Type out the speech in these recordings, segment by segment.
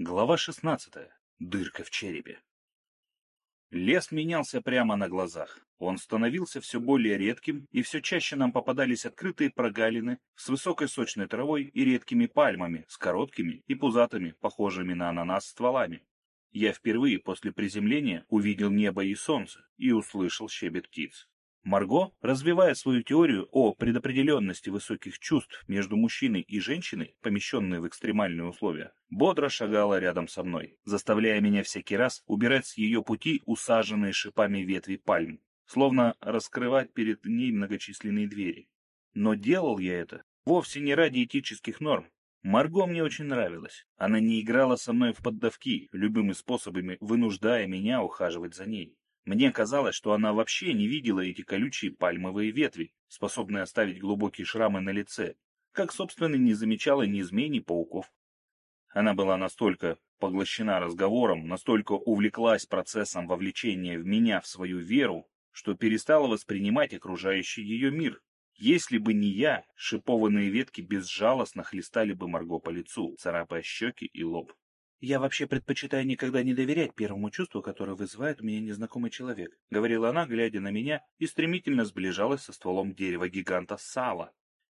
Глава 16. Дырка в черепе. Лес менялся прямо на глазах. Он становился все более редким, и все чаще нам попадались открытые прогалины с высокой сочной травой и редкими пальмами, с короткими и пузатыми, похожими на ананас стволами. Я впервые после приземления увидел небо и солнце и услышал щебет птиц. Марго, развивая свою теорию о предопределенности высоких чувств между мужчиной и женщиной, помещенной в экстремальные условия, бодро шагала рядом со мной, заставляя меня всякий раз убирать с ее пути усаженные шипами ветви пальм, словно раскрывать перед ней многочисленные двери. Но делал я это вовсе не ради этических норм. Марго мне очень нравилась. Она не играла со мной в поддавки, любыми способами вынуждая меня ухаживать за ней. Мне казалось, что она вообще не видела эти колючие пальмовые ветви, способные оставить глубокие шрамы на лице, как, собственно, не замечала ни змей, ни пауков. Она была настолько поглощена разговором, настолько увлеклась процессом вовлечения в меня в свою веру, что перестала воспринимать окружающий ее мир. Если бы не я, шипованные ветки безжалостно хлестали бы Марго по лицу, царапая щеки и лоб. «Я вообще предпочитаю никогда не доверять первому чувству, которое вызывает у меня незнакомый человек», — говорила она, глядя на меня, и стремительно сближалась со стволом дерева гиганта Сала.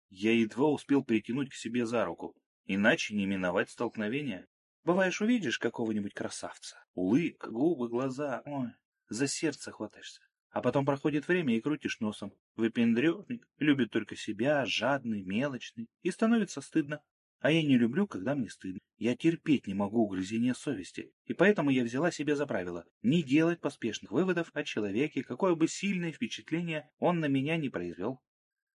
Я едва успел притянуть к себе за руку, иначе не миновать столкновения. Бываешь, увидишь какого-нибудь красавца, улыбка, губы, глаза, ой, за сердце хватаешься. А потом проходит время и крутишь носом. Выпендрежник, любит только себя, жадный, мелочный, и становится стыдно. А я не люблю, когда мне стыдно. Я терпеть не могу угрызения совести, и поэтому я взяла себе за правило не делать поспешных выводов о человеке, какое бы сильное впечатление он на меня не произвел.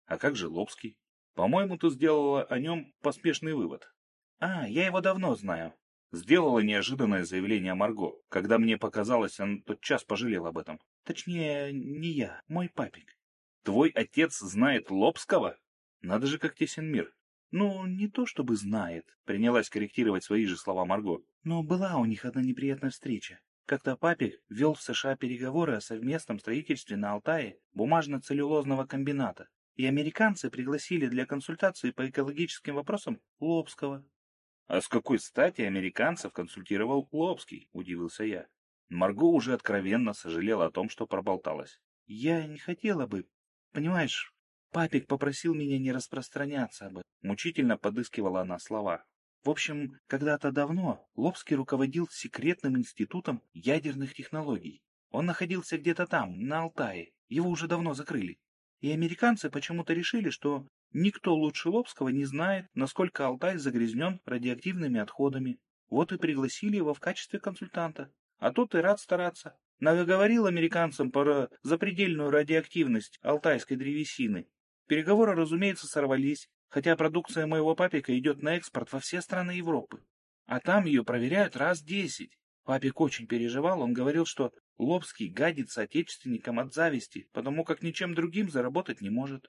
А как же Лобский? По-моему, ты сделала о нем поспешный вывод. А, я его давно знаю. Сделала неожиданное заявление Марго. Когда мне показалось, он тотчас пожалел об этом. Точнее, не я, мой папик. Твой отец знает Лобского? Надо же, как тесен мир. Ну, не то чтобы знает, принялась корректировать свои же слова Марго. Но была у них одна неприятная встреча. Как-то папик вел в США переговоры о совместном строительстве на Алтае бумажно-целлюлозного комбината, и американцы пригласили для консультации по экологическим вопросам Лобского. «А с какой стати американцев консультировал Лобский?» – удивился я. Марго уже откровенно сожалела о том, что проболталась. «Я не хотела бы. Понимаешь, Папик попросил меня не распространяться об этом. Мучительно подыскивала она слова. В общем, когда-то давно Лобский руководил секретным институтом ядерных технологий. Он находился где-то там, на Алтае. Его уже давно закрыли. И американцы почему-то решили, что никто лучше Лобского не знает, насколько Алтай загрязнен радиоактивными отходами. Вот и пригласили его в качестве консультанта. А тот и рад стараться. Наговорил американцам про запредельную радиоактивность алтайской древесины Переговоры, разумеется, сорвались, хотя продукция моего папика идет на экспорт во все страны Европы. А там ее проверяют раз десять. Папик очень переживал, он говорил, что Лобский гадит соотечественникам от зависти, потому как ничем другим заработать не может.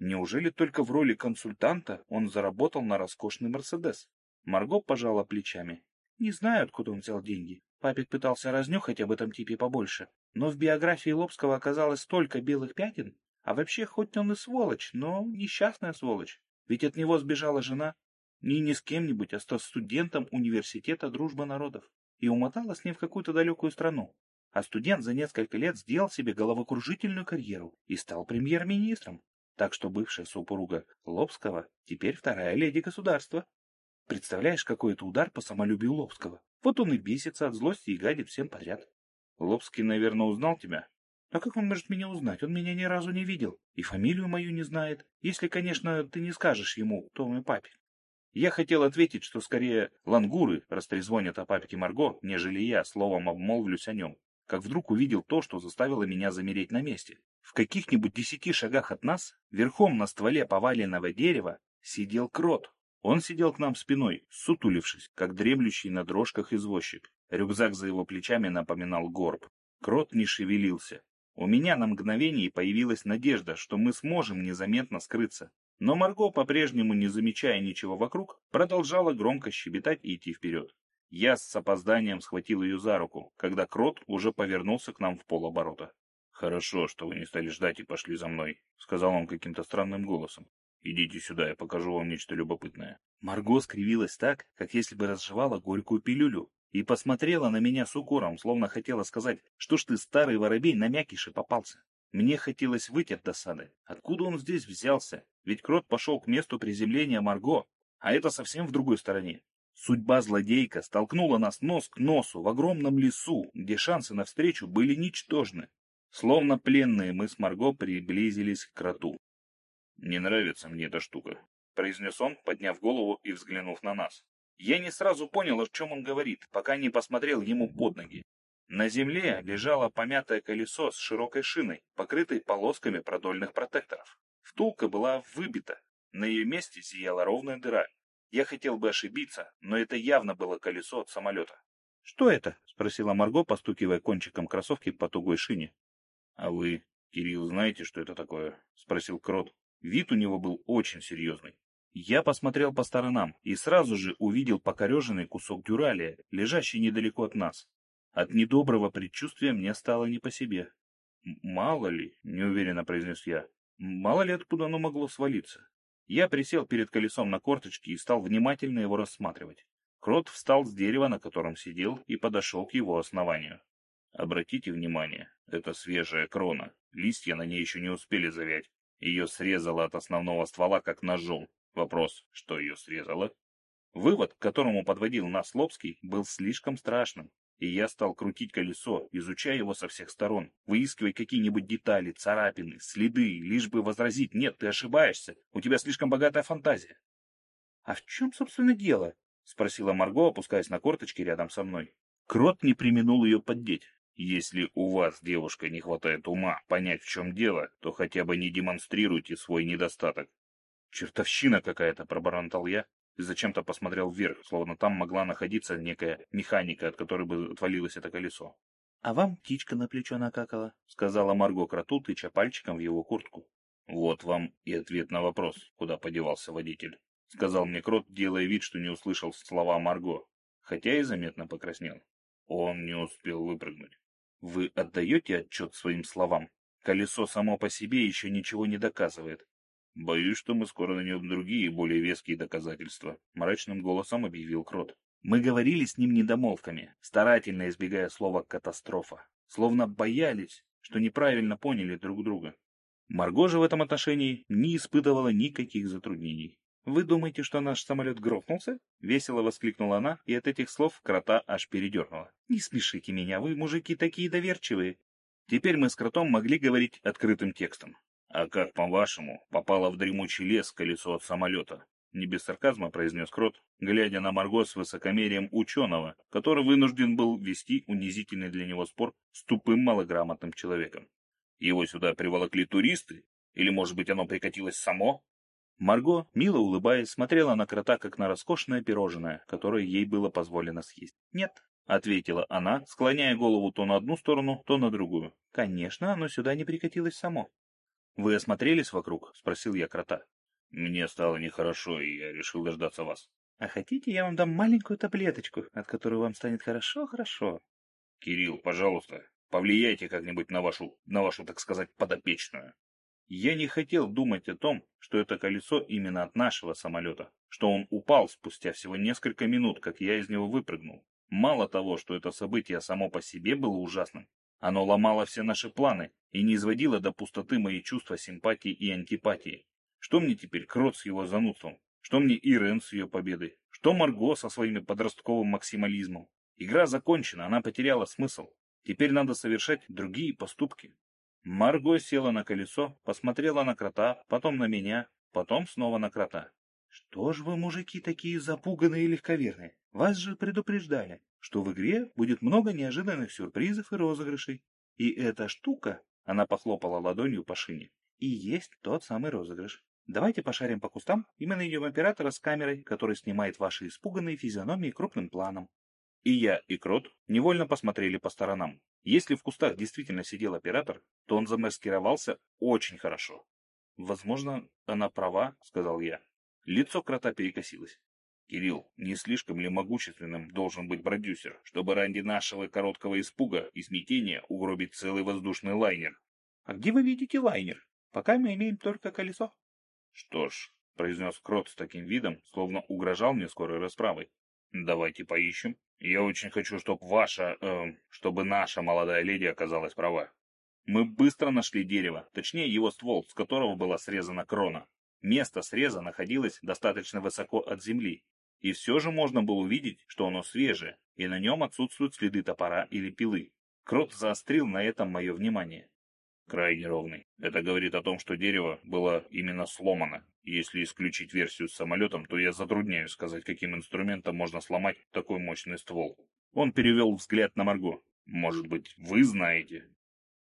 Неужели только в роли консультанта он заработал на роскошный Мерседес? Марго пожала плечами. Не знаю, откуда он взял деньги. Папик пытался разнюхать об этом типе побольше, но в биографии Лобского оказалось столько белых пятен, а вообще, хоть он и сволочь, но несчастная сволочь. Ведь от него сбежала жена. Не с кем-нибудь, а с студентом университета дружбы народов. И умотала с ним в какую-то далекую страну. А студент за несколько лет сделал себе головокружительную карьеру и стал премьер-министром. Так что бывшая супруга Лобского теперь вторая леди государства. Представляешь, какой это удар по самолюбию Лобского? Вот он и бесится от злости и гадит всем подряд. Лобский, наверное, узнал тебя? А как он может меня узнать? Он меня ни разу не видел. И фамилию мою не знает. Если, конечно, ты не скажешь ему, кто мой папе. Я хотел ответить, что скорее лангуры растрезвонят о папике Марго, нежели я словом обмолвлюсь о нем. Как вдруг увидел то, что заставило меня замереть на месте. В каких-нибудь десяти шагах от нас, верхом на стволе поваленного дерева, сидел крот. Он сидел к нам спиной, сутулившись, как дремлющий на дрожках извозчик. Рюкзак за его плечами напоминал горб. Крот не шевелился, у меня на мгновение появилась надежда, что мы сможем незаметно скрыться. Но Марго, по-прежнему не замечая ничего вокруг, продолжала громко щебетать и идти вперед. Я с опозданием схватил ее за руку, когда Крот уже повернулся к нам в полоборота. «Хорошо, что вы не стали ждать и пошли за мной», — сказал он каким-то странным голосом. Идите сюда, я покажу вам нечто любопытное. Марго скривилась так, как если бы разжевала горькую пилюлю, и посмотрела на меня с укором, словно хотела сказать, что ж ты, старый воробей, на мякиши попался. Мне хотелось выйти от досады. Откуда он здесь взялся? Ведь крот пошел к месту приземления Марго, а это совсем в другой стороне. Судьба злодейка столкнула нас нос к носу в огромном лесу, где шансы на встречу были ничтожны. Словно пленные мы с Марго приблизились к кроту. «Не нравится мне эта штука», — произнес он, подняв голову и взглянув на нас. Я не сразу понял, о чем он говорит, пока не посмотрел ему под ноги. На земле лежало помятое колесо с широкой шиной, покрытой полосками продольных протекторов. Втулка была выбита, на ее месте зияла ровная дыра. Я хотел бы ошибиться, но это явно было колесо от самолета. — Что это? — спросила Марго, постукивая кончиком кроссовки по тугой шине. — А вы, Кирилл, знаете, что это такое? — спросил Крот. Вид у него был очень серьезный. Я посмотрел по сторонам и сразу же увидел покореженный кусок дюралия, лежащий недалеко от нас. От недоброго предчувствия мне стало не по себе. «Мало ли», — неуверенно произнес я, — «мало ли откуда оно могло свалиться». Я присел перед колесом на корточки и стал внимательно его рассматривать. Крот встал с дерева, на котором сидел, и подошел к его основанию. Обратите внимание, это свежая крона, листья на ней еще не успели завять. Ее срезало от основного ствола, как ножом. Вопрос, что ее срезало? Вывод, к которому подводил нас Лобский, был слишком страшным, и я стал крутить колесо, изучая его со всех сторон, выискивая какие-нибудь детали, царапины, следы, лишь бы возразить «нет, ты ошибаешься, у тебя слишком богатая фантазия». «А в чем, собственно, дело?» — спросила Марго, опускаясь на корточки рядом со мной. Крот не применул ее поддеть. Если у вас, девушка, не хватает ума понять, в чем дело, то хотя бы не демонстрируйте свой недостаток. Чертовщина какая-то, пробормотал я и зачем-то посмотрел вверх, словно там могла находиться некая механика, от которой бы отвалилось это колесо. — А вам птичка на плечо накакала, — сказала Марго кроту, тыча пальчиком в его куртку. — Вот вам и ответ на вопрос, куда подевался водитель, — сказал мне крот, делая вид, что не услышал слова Марго, хотя и заметно покраснел. Он не успел выпрыгнуть. Вы отдаете отчет своим словам? Колесо само по себе еще ничего не доказывает. Боюсь, что мы скоро найдем другие, более веские доказательства, мрачным голосом объявил Крот. Мы говорили с ним недомолвками, старательно избегая слова «катастрофа», словно боялись, что неправильно поняли друг друга. Марго же в этом отношении не испытывала никаких затруднений. «Вы думаете, что наш самолет грохнулся?» — весело воскликнула она, и от этих слов крота аж передернула. «Не смешите меня, вы, мужики, такие доверчивые!» Теперь мы с кротом могли говорить открытым текстом. «А как, по-вашему, попало в дремучий лес колесо от самолета?» Не без сарказма произнес крот, глядя на Марго с высокомерием ученого, который вынужден был вести унизительный для него спор с тупым малограмотным человеком. «Его сюда приволокли туристы? Или, может быть, оно прикатилось само?» Марго, мило улыбаясь, смотрела на крота, как на роскошное пирожное, которое ей было позволено съесть. «Нет», — ответила она, склоняя голову то на одну сторону, то на другую. «Конечно, оно сюда не прикатилось само». «Вы осмотрелись вокруг?» — спросил я крота. «Мне стало нехорошо, и я решил дождаться вас». «А хотите, я вам дам маленькую таблеточку, от которой вам станет хорошо-хорошо?» «Кирилл, пожалуйста, повлияйте как-нибудь на вашу, на вашу, так сказать, подопечную». Я не хотел думать о том, что это колесо именно от нашего самолета, что он упал спустя всего несколько минут, как я из него выпрыгнул. Мало того, что это событие само по себе было ужасным, оно ломало все наши планы и не изводило до пустоты мои чувства симпатии и антипатии. Что мне теперь Крот с его занудством? Что мне Ирен с ее победой? Что Марго со своим подростковым максимализмом? Игра закончена, она потеряла смысл. Теперь надо совершать другие поступки. Марго села на колесо, посмотрела на крота, потом на меня, потом снова на крота. «Что ж вы, мужики, такие запуганные и легковерные? Вас же предупреждали, что в игре будет много неожиданных сюрпризов и розыгрышей. И эта штука, она похлопала ладонью по шине, и есть тот самый розыгрыш. Давайте пошарим по кустам, и мы найдем оператора с камерой, который снимает ваши испуганные физиономии крупным планом. И я, и Крот невольно посмотрели по сторонам. Если в кустах действительно сидел оператор, то он замаскировался очень хорошо. «Возможно, она права», — сказал я. Лицо крота перекосилось. «Кирилл, не слишком ли могущественным должен быть продюсер, чтобы ради нашего короткого испуга и смятения угробить целый воздушный лайнер?» «А где вы видите лайнер? Пока мы имеем только колесо». Что ж, произнес Крот с таким видом, словно угрожал мне скорой расправой. Давайте поищем. Я очень хочу, чтобы ваша, э, чтобы наша молодая леди оказалась права. Мы быстро нашли дерево, точнее его ствол, с которого была срезана крона. Место среза находилось достаточно высоко от земли, и все же можно было увидеть, что оно свежее, и на нем отсутствуют следы топора или пилы. Крот заострил на этом мое внимание. Крайне ровный. Это говорит о том, что дерево было именно сломано. Если исключить версию с самолетом, то я затрудняюсь сказать, каким инструментом можно сломать такой мощный ствол. Он перевел взгляд на Марго. Может быть, вы знаете?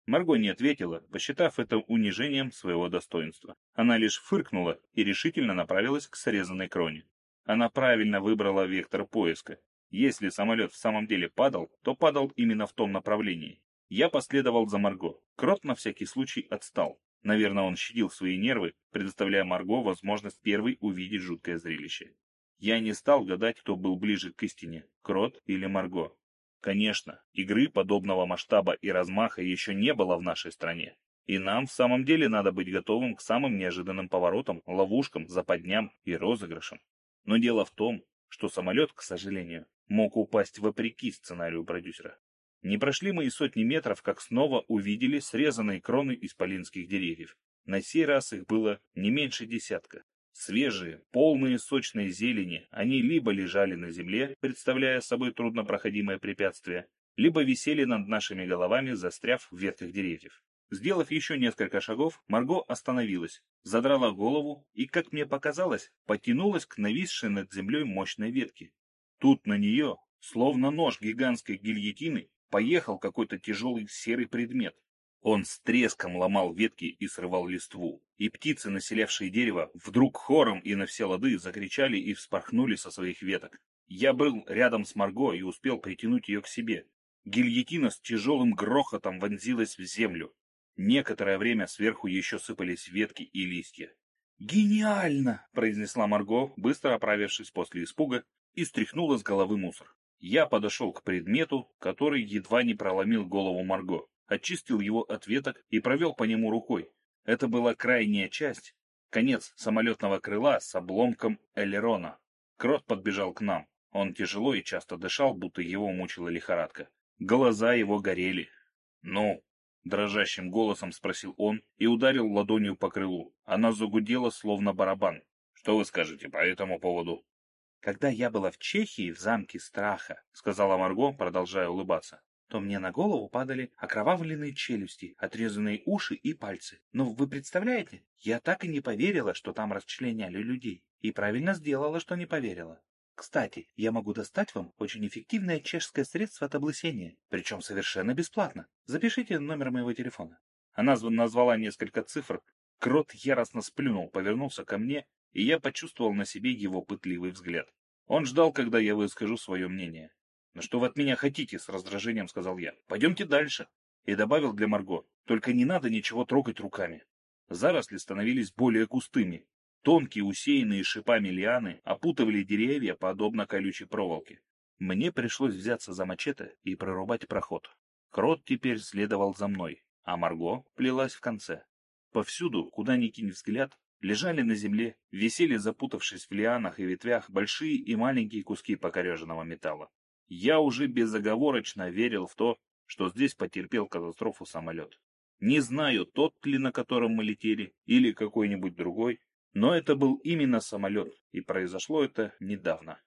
Марго не ответила, посчитав это унижением своего достоинства. Она лишь фыркнула и решительно направилась к срезанной кроне. Она правильно выбрала вектор поиска. Если самолет в самом деле падал, то падал именно в том направлении. Я последовал за Марго. Крот на всякий случай отстал. Наверное, он щадил свои нервы, предоставляя Марго возможность первой увидеть жуткое зрелище. Я не стал гадать, кто был ближе к истине, Крот или Марго. Конечно, игры подобного масштаба и размаха еще не было в нашей стране. И нам в самом деле надо быть готовым к самым неожиданным поворотам, ловушкам, западням и розыгрышам. Но дело в том, что самолет, к сожалению, мог упасть вопреки сценарию продюсера. Не прошли мы и сотни метров, как снова увидели срезанные кроны исполинских деревьев. На сей раз их было не меньше десятка. Свежие, полные сочной зелени, они либо лежали на земле, представляя собой труднопроходимое препятствие, либо висели над нашими головами, застряв в ветках деревьев. Сделав еще несколько шагов, Марго остановилась, задрала голову и, как мне показалось, потянулась к нависшей над землей мощной ветке. Тут на нее, словно нож гигантской гильотины, поехал какой-то тяжелый серый предмет. Он с треском ломал ветки и срывал листву, и птицы, населявшие дерево, вдруг хором и на все лады закричали и вспорхнули со своих веток. Я был рядом с Марго и успел притянуть ее к себе. Гильотина с тяжелым грохотом вонзилась в землю. Некоторое время сверху еще сыпались ветки и листья. «Гениально!» — произнесла Марго, быстро оправившись после испуга, и стряхнула с головы мусор. Я подошел к предмету, который едва не проломил голову Марго очистил его от веток и провел по нему рукой. Это была крайняя часть, конец самолетного крыла с обломком элерона. Крот подбежал к нам. Он тяжело и часто дышал, будто его мучила лихорадка. Глаза его горели. «Ну?» — дрожащим голосом спросил он и ударил ладонью по крылу. Она загудела, словно барабан. «Что вы скажете по этому поводу?» «Когда я была в Чехии, в замке страха», — сказала Марго, продолжая улыбаться, то мне на голову падали окровавленные челюсти, отрезанные уши и пальцы. Но вы представляете, я так и не поверила, что там расчленяли людей. И правильно сделала, что не поверила. Кстати, я могу достать вам очень эффективное чешское средство от облысения, причем совершенно бесплатно. Запишите номер моего телефона. Она назвала несколько цифр. Крот яростно сплюнул, повернулся ко мне, и я почувствовал на себе его пытливый взгляд. Он ждал, когда я выскажу свое мнение. «Ну что вы от меня хотите?» — с раздражением сказал я. «Пойдемте дальше». И добавил для Марго. «Только не надо ничего трогать руками». Заросли становились более густыми. Тонкие, усеянные шипами лианы опутывали деревья, подобно колючей проволоке. Мне пришлось взяться за мачете и прорубать проход. Крот теперь следовал за мной, а Марго плелась в конце. Повсюду, куда ни кинь взгляд, лежали на земле, висели запутавшись в лианах и ветвях большие и маленькие куски покореженного металла. Я уже безоговорочно верил в то, что здесь потерпел катастрофу самолет. Не знаю, тот ли, на котором мы летели, или какой-нибудь другой, но это был именно самолет, и произошло это недавно.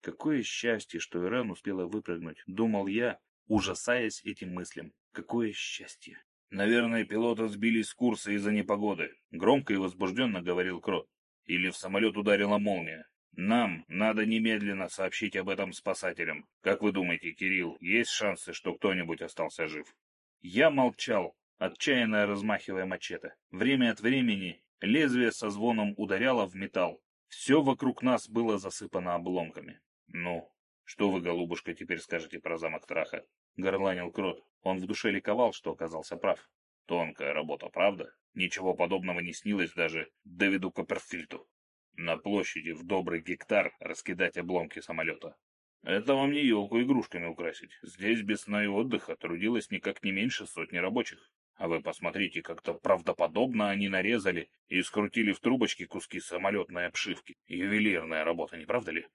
Какое счастье, что Ирен успела выпрыгнуть, думал я, ужасаясь этим мыслям. Какое счастье. Наверное, пилоты сбились с курса из-за непогоды, громко и возбужденно говорил Крот. Или в самолет ударила молния. Нам надо немедленно сообщить об этом спасателям. Как вы думаете, Кирилл, есть шансы, что кто-нибудь остался жив? Я молчал, отчаянно размахивая мачете. Время от времени лезвие со звоном ударяло в металл. Все вокруг нас было засыпано обломками. Ну, что вы, голубушка, теперь скажете про замок Траха? Горланил Крот. Он в душе ликовал, что оказался прав. Тонкая работа, правда? Ничего подобного не снилось даже Дэвиду Копперфильту на площади в добрый гектар раскидать обломки самолета. Это вам не елку игрушками украсить. Здесь без сна и отдыха трудилось никак не меньше сотни рабочих. А вы посмотрите, как-то правдоподобно они нарезали и скрутили в трубочки куски самолетной обшивки. Ювелирная работа, не правда ли?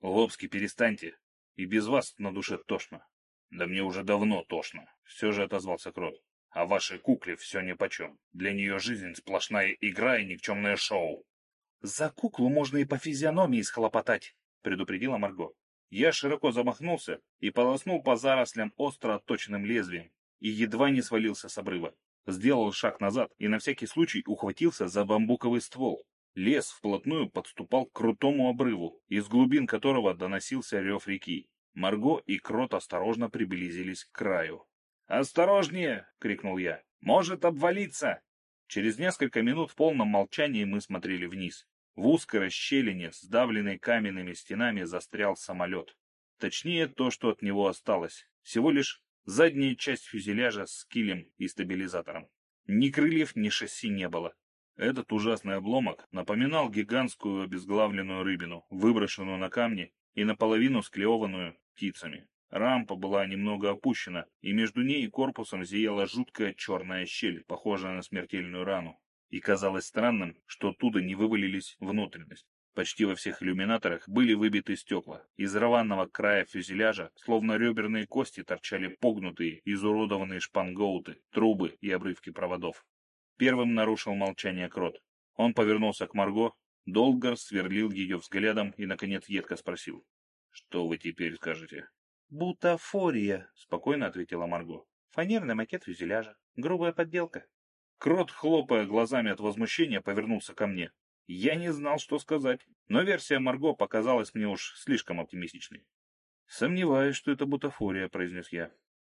Лобский, перестаньте. И без вас на душе тошно. Да мне уже давно тошно. Все же отозвался Крот. А вашей кукле все нипочем. Для нее жизнь сплошная игра и никчемное шоу. За куклу можно и по физиономии схлопотать, предупредила Марго. Я широко замахнулся и полоснул по зарослям остро отточенным лезвием и едва не свалился с обрыва. Сделал шаг назад и на всякий случай ухватился за бамбуковый ствол. Лес вплотную подступал к крутому обрыву, из глубин которого доносился рев реки. Марго и Крот осторожно приблизились к краю. «Осторожнее!» — крикнул я. «Может обвалиться!» Через несколько минут в полном молчании мы смотрели вниз. В узкой расщелине, сдавленной каменными стенами, застрял самолет. Точнее, то, что от него осталось. Всего лишь Задняя часть фюзеляжа с килем и стабилизатором. Ни крыльев, ни шасси не было. Этот ужасный обломок напоминал гигантскую обезглавленную рыбину, выброшенную на камни и наполовину склеованную птицами. Рампа была немного опущена, и между ней и корпусом зияла жуткая черная щель, похожая на смертельную рану. И казалось странным, что оттуда не вывалились внутренность. Почти во всех иллюминаторах были выбиты стекла. Из рваного края фюзеляжа, словно реберные кости, торчали погнутые, изуродованные шпангоуты, трубы и обрывки проводов. Первым нарушил молчание Крот. Он повернулся к Марго, долго сверлил ее взглядом и, наконец, едко спросил. — Что вы теперь скажете? — Бутафория, — спокойно ответила Марго. — Фанерный макет фюзеляжа. Грубая подделка. Крот, хлопая глазами от возмущения, повернулся ко мне. Я не знал, что сказать, но версия Марго показалась мне уж слишком оптимистичной. «Сомневаюсь, что это бутафория», — произнес я.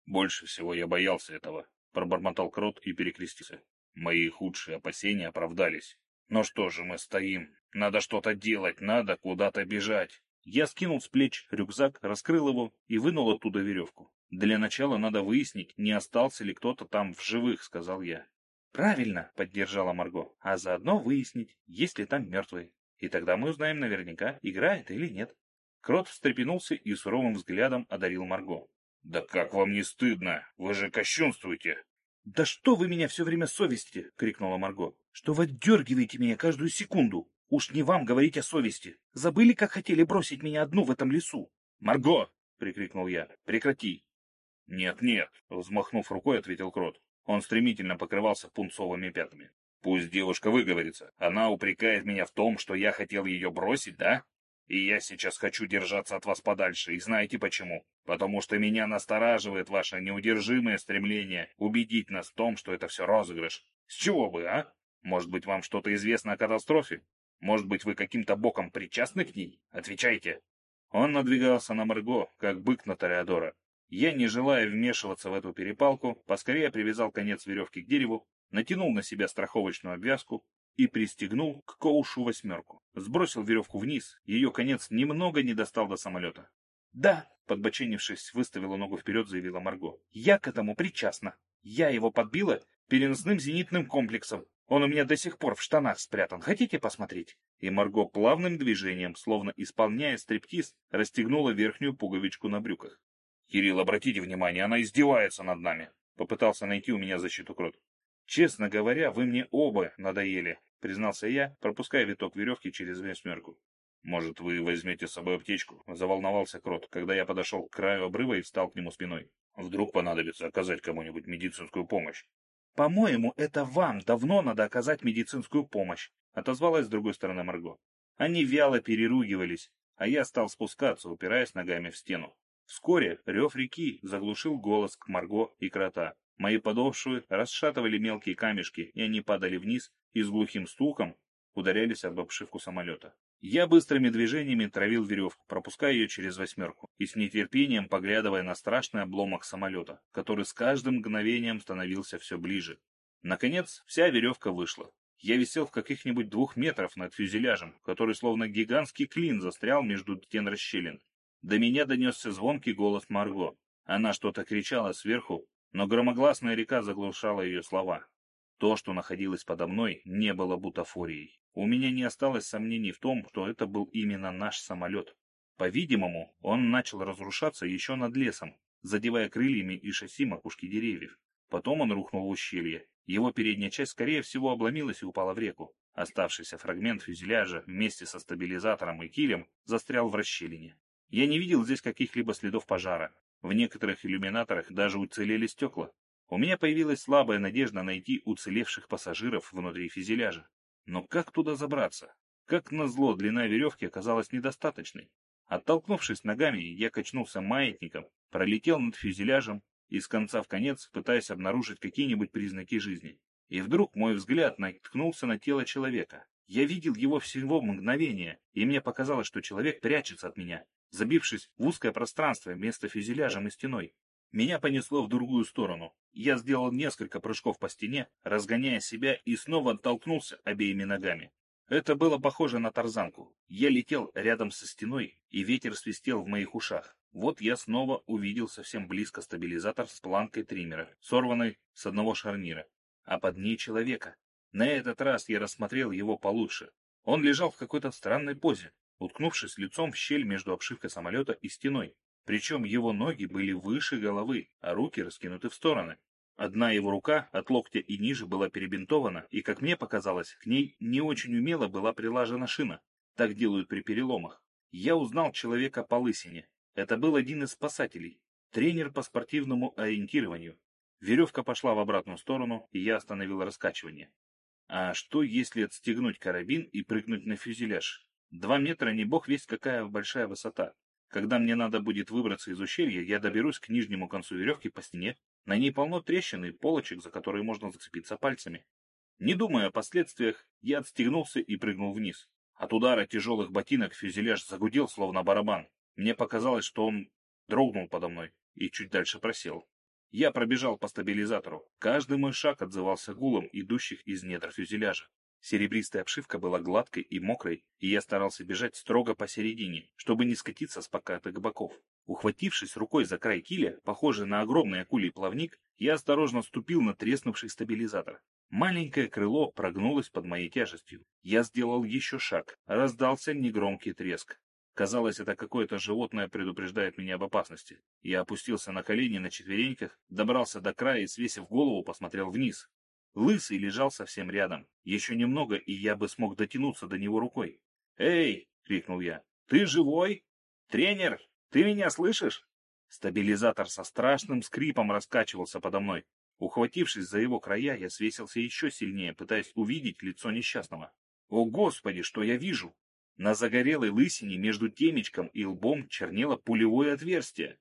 «Больше всего я боялся этого», — пробормотал Крот и перекрестился. «Мои худшие опасения оправдались. Но что же мы стоим? Надо что-то делать, надо куда-то бежать». Я скинул с плеч рюкзак, раскрыл его и вынул оттуда веревку. «Для начала надо выяснить, не остался ли кто-то там в живых», — сказал я. «Правильно», — поддержала Марго, «а заодно выяснить, есть ли там мертвые. И тогда мы узнаем наверняка, играет или нет». Крот встрепенулся и суровым взглядом одарил Марго. «Да как вам не стыдно? Вы же кощунствуете!» «Да что вы меня все время совестите!» — крикнула Марго. «Что вы отдергиваете меня каждую секунду? Уж не вам говорить о совести. Забыли, как хотели бросить меня одну в этом лесу?» «Марго!» — прикрикнул я. «Прекрати!» «Нет-нет!» — взмахнув рукой, ответил Крот. Он стремительно покрывался пунцовыми пятнами. Пусть девушка выговорится. Она упрекает меня в том, что я хотел ее бросить, да? И я сейчас хочу держаться от вас подальше, и знаете почему? Потому что меня настораживает ваше неудержимое стремление убедить нас в том, что это все розыгрыш. С чего бы, а? Может быть, вам что-то известно о катастрофе? Может быть, вы каким-то боком причастны к ней? Отвечайте. Он надвигался на Марго, как бык на Тореадора. Я, не желая вмешиваться в эту перепалку, поскорее привязал конец веревки к дереву, натянул на себя страховочную обвязку и пристегнул к коушу восьмерку. Сбросил веревку вниз, ее конец немного не достал до самолета. «Да», — подбоченившись, выставила ногу вперед, заявила Марго. «Я к этому причастна. Я его подбила переносным зенитным комплексом. Он у меня до сих пор в штанах спрятан. Хотите посмотреть?» И Марго плавным движением, словно исполняя стриптиз, расстегнула верхнюю пуговичку на брюках. «Кирилл, обратите внимание, она издевается над нами!» Попытался найти у меня защиту Крот. «Честно говоря, вы мне оба надоели», — признался я, пропуская виток веревки через восьмерку. «Может, вы возьмете с собой аптечку?» — заволновался Крот, когда я подошел к краю обрыва и встал к нему спиной. «Вдруг понадобится оказать кому-нибудь медицинскую помощь?» «По-моему, это вам давно надо оказать медицинскую помощь», — отозвалась с другой стороны Марго. Они вяло переругивались, а я стал спускаться, упираясь ногами в стену. Вскоре рев реки заглушил голос к Марго и крота. Мои подошвы расшатывали мелкие камешки, и они падали вниз и с глухим стуком ударялись об обшивку самолета. Я быстрыми движениями травил веревку, пропуская ее через восьмерку, и с нетерпением поглядывая на страшный обломок самолета, который с каждым мгновением становился все ближе. Наконец, вся веревка вышла. Я висел в каких-нибудь двух метров над фюзеляжем, который словно гигантский клин застрял между стен. До меня донесся звонкий голос Марго. Она что-то кричала сверху, но громогласная река заглушала ее слова. То, что находилось подо мной, не было бутафорией. У меня не осталось сомнений в том, что это был именно наш самолет. По-видимому, он начал разрушаться еще над лесом, задевая крыльями и шасси макушки деревьев. Потом он рухнул в ущелье. Его передняя часть, скорее всего, обломилась и упала в реку. Оставшийся фрагмент фюзеляжа вместе со стабилизатором и килем застрял в расщелине. Я не видел здесь каких-либо следов пожара. В некоторых иллюминаторах даже уцелели стекла. У меня появилась слабая надежда найти уцелевших пассажиров внутри фюзеляжа. Но как туда забраться? Как назло, длина веревки оказалась недостаточной. Оттолкнувшись ногами, я качнулся маятником, пролетел над фюзеляжем и с конца в конец пытаясь обнаружить какие-нибудь признаки жизни. И вдруг мой взгляд наткнулся на тело человека. Я видел его всего мгновение, и мне показалось, что человек прячется от меня, забившись в узкое пространство вместо фюзеляжем и стеной. Меня понесло в другую сторону. Я сделал несколько прыжков по стене, разгоняя себя и снова оттолкнулся обеими ногами. Это было похоже на тарзанку. Я летел рядом со стеной, и ветер свистел в моих ушах. Вот я снова увидел совсем близко стабилизатор с планкой триммера, сорванной с одного шарнира, а под ней человека. На этот раз я рассмотрел его получше. Он лежал в какой-то странной позе, уткнувшись лицом в щель между обшивкой самолета и стеной. Причем его ноги были выше головы, а руки раскинуты в стороны. Одна его рука от локтя и ниже была перебинтована, и, как мне показалось, к ней не очень умело была прилажена шина. Так делают при переломах. Я узнал человека по лысине. Это был один из спасателей, тренер по спортивному ориентированию. Веревка пошла в обратную сторону, и я остановил раскачивание. А что, если отстегнуть карабин и прыгнуть на фюзеляж? Два метра не бог весть какая большая высота. Когда мне надо будет выбраться из ущелья, я доберусь к нижнему концу веревки по стене. На ней полно трещин и полочек, за которые можно зацепиться пальцами. Не думая о последствиях, я отстегнулся и прыгнул вниз. От удара тяжелых ботинок фюзеляж загудел, словно барабан. Мне показалось, что он дрогнул подо мной и чуть дальше просел. Я пробежал по стабилизатору. Каждый мой шаг отзывался гулом идущих из недр фюзеляжа. Серебристая обшивка была гладкой и мокрой, и я старался бежать строго посередине, чтобы не скатиться с покатых боков. Ухватившись рукой за край киля, похожий на огромный акулий плавник, я осторожно ступил на треснувший стабилизатор. Маленькое крыло прогнулось под моей тяжестью. Я сделал еще шаг. Раздался негромкий треск. Казалось, это какое-то животное предупреждает меня об опасности. Я опустился на колени на четвереньках, добрался до края и, свесив голову, посмотрел вниз. Лысый лежал совсем рядом. Еще немного, и я бы смог дотянуться до него рукой. «Эй!» — крикнул я. «Ты живой? Тренер, ты меня слышишь?» Стабилизатор со страшным скрипом раскачивался подо мной. Ухватившись за его края, я свесился еще сильнее, пытаясь увидеть лицо несчастного. О, Господи, что я вижу! На загорелой лысине между темечком и лбом чернело пулевое отверстие.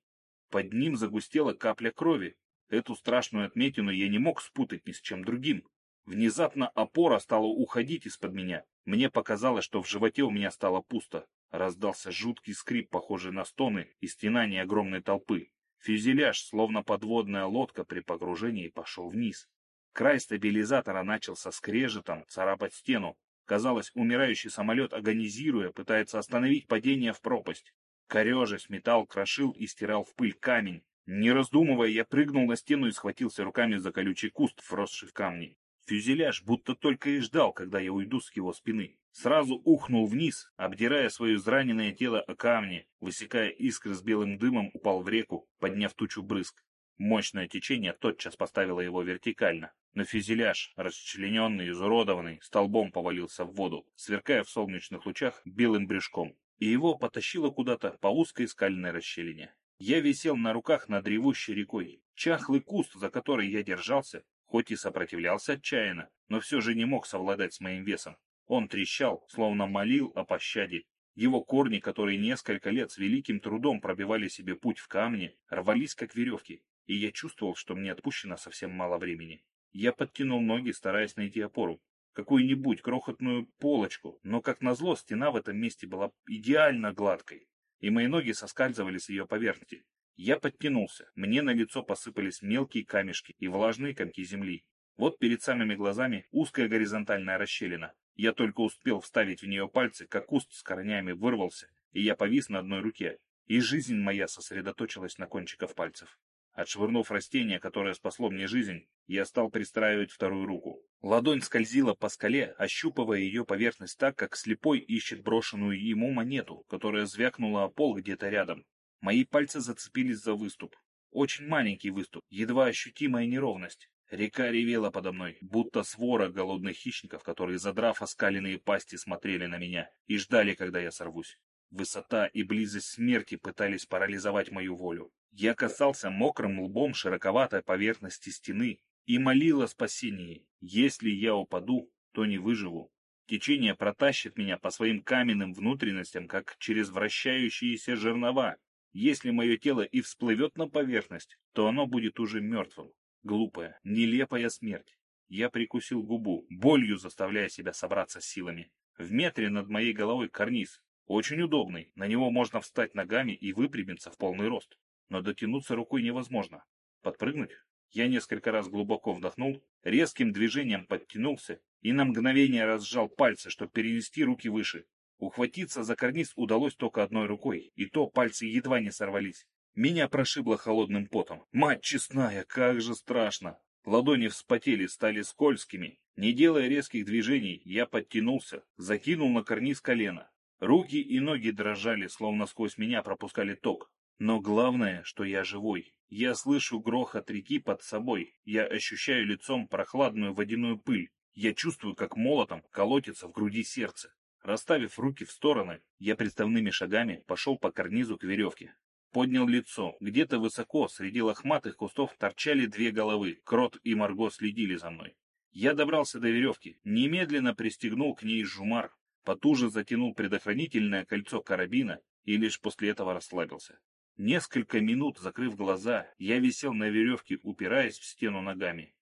Под ним загустела капля крови, Эту страшную отметину я не мог спутать ни с чем другим. Внезапно опора стала уходить из-под меня. Мне показалось, что в животе у меня стало пусто. Раздался жуткий скрип, похожий на стоны и стенание огромной толпы. Фюзеляж, словно подводная лодка при погружении, пошел вниз. Край стабилизатора начал со скрежетом царапать стену. Казалось, умирающий самолет, агонизируя, пытается остановить падение в пропасть. Корежась, металл крошил и стирал в пыль камень. Не раздумывая, я прыгнул на стену и схватился руками за колючий куст, вросший в камни. Фюзеляж будто только и ждал, когда я уйду с его спины. Сразу ухнул вниз, обдирая свое израненное тело о камни, высекая искры с белым дымом, упал в реку, подняв тучу брызг. Мощное течение тотчас поставило его вертикально, но фюзеляж, расчлененный изуродованный, столбом повалился в воду, сверкая в солнечных лучах белым брюшком, и его потащило куда-то по узкой скальной расщелине. Я висел на руках над ревущей рекой. Чахлый куст, за который я держался, хоть и сопротивлялся отчаянно, но все же не мог совладать с моим весом. Он трещал, словно молил о пощаде. Его корни, которые несколько лет с великим трудом пробивали себе путь в камне, рвались как веревки, и я чувствовал, что мне отпущено совсем мало времени. Я подтянул ноги, стараясь найти опору. Какую-нибудь крохотную полочку, но, как назло, стена в этом месте была идеально гладкой и мои ноги соскальзывали с ее поверхности. Я подтянулся, мне на лицо посыпались мелкие камешки и влажные комки земли. Вот перед самыми глазами узкая горизонтальная расщелина. Я только успел вставить в нее пальцы, как куст с корнями вырвался, и я повис на одной руке, и жизнь моя сосредоточилась на кончиках пальцев. Отшвырнув растение, которое спасло мне жизнь, я стал пристраивать вторую руку. Ладонь скользила по скале, ощупывая ее поверхность так, как слепой ищет брошенную ему монету, которая звякнула о пол где-то рядом. Мои пальцы зацепились за выступ. Очень маленький выступ, едва ощутимая неровность. Река ревела подо мной, будто свора голодных хищников, которые, задрав оскаленные пасти, смотрели на меня и ждали, когда я сорвусь. Высота и близость смерти пытались парализовать мою волю. Я касался мокрым лбом широковатой поверхности стены и молил о спасении. Если я упаду, то не выживу. Течение протащит меня по своим каменным внутренностям, как через вращающиеся жернова. Если мое тело и всплывет на поверхность, то оно будет уже мертвым. Глупая, нелепая смерть. Я прикусил губу, болью заставляя себя собраться с силами. В метре над моей головой карниз. Очень удобный, на него можно встать ногами и выпрямиться в полный рост. Но дотянуться рукой невозможно. Подпрыгнуть? Я несколько раз глубоко вдохнул, резким движением подтянулся и на мгновение разжал пальцы, чтобы перенести руки выше. Ухватиться за карниз удалось только одной рукой, и то пальцы едва не сорвались. Меня прошибло холодным потом. Мать честная, как же страшно! Ладони вспотели, стали скользкими. Не делая резких движений, я подтянулся, закинул на карниз колено. Руки и ноги дрожали, словно сквозь меня пропускали ток. Но главное, что я живой. Я слышу грохот реки под собой. Я ощущаю лицом прохладную водяную пыль. Я чувствую, как молотом колотится в груди сердце. Расставив руки в стороны, я приставными шагами пошел по карнизу к веревке. Поднял лицо. Где-то высоко, среди лохматых кустов, торчали две головы. Крот и Марго следили за мной. Я добрался до веревки, немедленно пристегнул к ней жумар, потуже затянул предохранительное кольцо карабина и лишь после этого расслабился. Несколько минут, закрыв глаза, я висел на веревке, упираясь в стену ногами.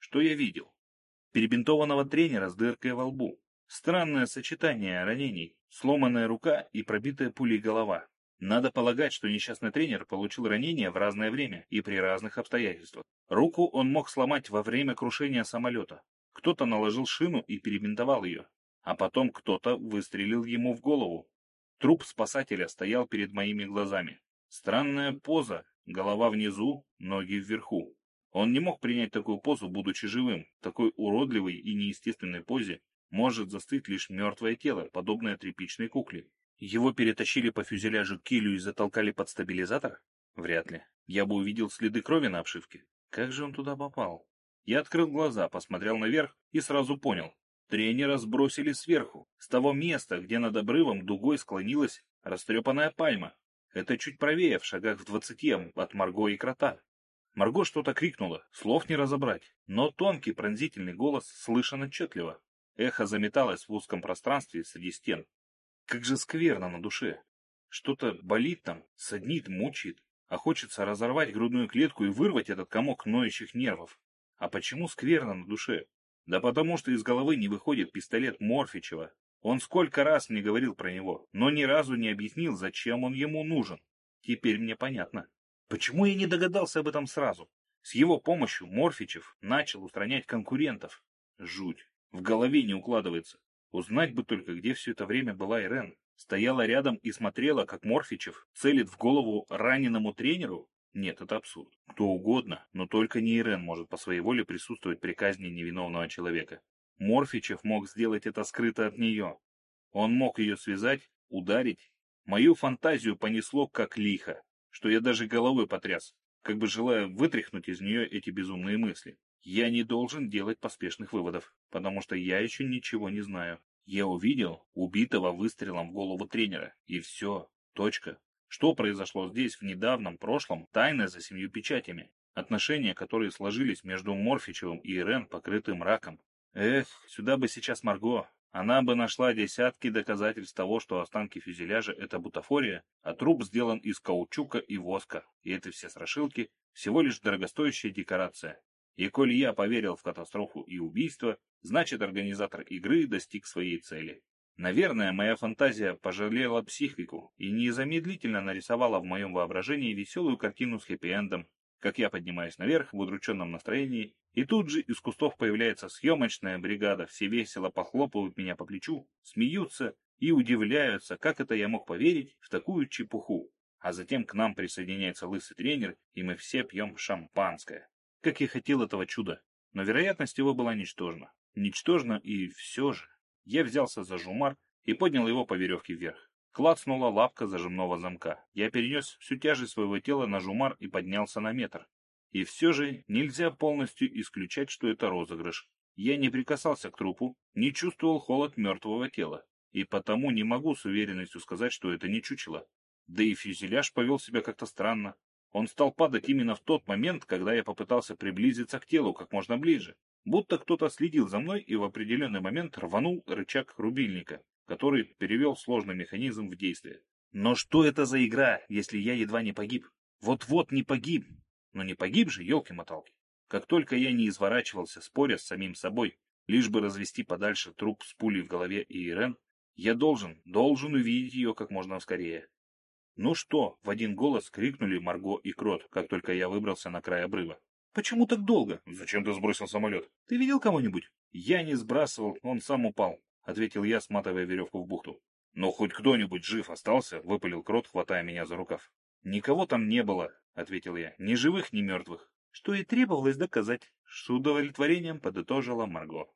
Что я видел? Перебинтованного тренера с дыркой во лбу. Странное сочетание ранений, сломанная рука и пробитая пулей голова. Надо полагать, что несчастный тренер получил ранения в разное время и при разных обстоятельствах. Руку он мог сломать во время крушения самолета. Кто-то наложил шину и перебинтовал ее, а потом кто-то выстрелил ему в голову. Труп спасателя стоял перед моими глазами. Странная поза, голова внизу, ноги вверху. Он не мог принять такую позу, будучи живым. В такой уродливой и неестественной позе может застыть лишь мертвое тело, подобное тряпичной кукле. Его перетащили по фюзеляжу к килю и затолкали под стабилизатор? Вряд ли. Я бы увидел следы крови на обшивке. Как же он туда попал? Я открыл глаза, посмотрел наверх и сразу понял. Тренера сбросили сверху, с того места, где над обрывом дугой склонилась растрепанная пальма. Это чуть правее, в шагах в двадцати от Марго и Крота. Марго что-то крикнула, слов не разобрать, но тонкий пронзительный голос слышен отчетливо. Эхо заметалось в узком пространстве среди стен. Как же скверно на душе. Что-то болит там, саднит, мучает, а хочется разорвать грудную клетку и вырвать этот комок ноющих нервов. А почему скверно на душе? Да потому что из головы не выходит пистолет Морфичева, он сколько раз мне говорил про него, но ни разу не объяснил, зачем он ему нужен. Теперь мне понятно. Почему я не догадался об этом сразу? С его помощью Морфичев начал устранять конкурентов. Жуть. В голове не укладывается. Узнать бы только, где все это время была Ирен. Стояла рядом и смотрела, как Морфичев целит в голову раненому тренеру? Нет, это абсурд. Кто угодно, но только не Ирен может по своей воле присутствовать при казни невиновного человека. Морфичев мог сделать это скрыто от нее. Он мог ее связать, ударить. Мою фантазию понесло как лихо, что я даже головой потряс, как бы желая вытряхнуть из нее эти безумные мысли. Я не должен делать поспешных выводов, потому что я еще ничего не знаю. Я увидел убитого выстрелом в голову тренера, и все, точка. Что произошло здесь в недавнем прошлом, тайна за семью печатями. Отношения, которые сложились между Морфичевым и Ирен, покрыты мраком. Эх, сюда бы сейчас Марго. Она бы нашла десятки доказательств того, что останки фюзеляжа — это бутафория, а труп сделан из каучука и воска, и это все страшилки — всего лишь дорогостоящая декорация. И коль я поверил в катастрофу и убийство, значит организатор игры достиг своей цели. Наверное, моя фантазия пожалела психику и незамедлительно нарисовала в моем воображении веселую картину с хэппи-эндом, как я поднимаюсь наверх в удрученном настроении, и тут же из кустов появляется съемочная бригада, все весело похлопывают меня по плечу, смеются и удивляются, как это я мог поверить в такую чепуху. А затем к нам присоединяется лысый тренер, и мы все пьем шампанское. Как я хотел этого чуда, но вероятность его была ничтожна. Ничтожна и все же. Я взялся за жумар и поднял его по веревке вверх. Клацнула лапка зажимного замка. Я перенес всю тяжесть своего тела на жумар и поднялся на метр. И все же нельзя полностью исключать, что это розыгрыш. Я не прикасался к трупу, не чувствовал холод мертвого тела, и потому не могу с уверенностью сказать, что это не чучело. Да и фюзеляж повел себя как-то странно. Он стал падать именно в тот момент, когда я попытался приблизиться к телу как можно ближе. Будто кто-то следил за мной и в определенный момент рванул рычаг рубильника который перевел сложный механизм в действие. Но что это за игра, если я едва не погиб? Вот-вот не погиб. Но не погиб же, елки-моталки. Как только я не изворачивался, споря с самим собой, лишь бы развести подальше труп с пулей в голове и Ирен, я должен, должен увидеть ее как можно скорее. «Ну что?» — в один голос крикнули Марго и Крот, как только я выбрался на край обрыва. «Почему так долго?» «Зачем ты сбросил самолет?» «Ты видел кого-нибудь?» «Я не сбрасывал, он сам упал. — ответил я, сматывая веревку в бухту. «Но хоть кто-нибудь жив остался?» — выпалил крот, хватая меня за рукав. «Никого там не было», — ответил я. «Ни живых, ни мертвых». «Что и требовалось доказать», — с удовлетворением подытожила Марго.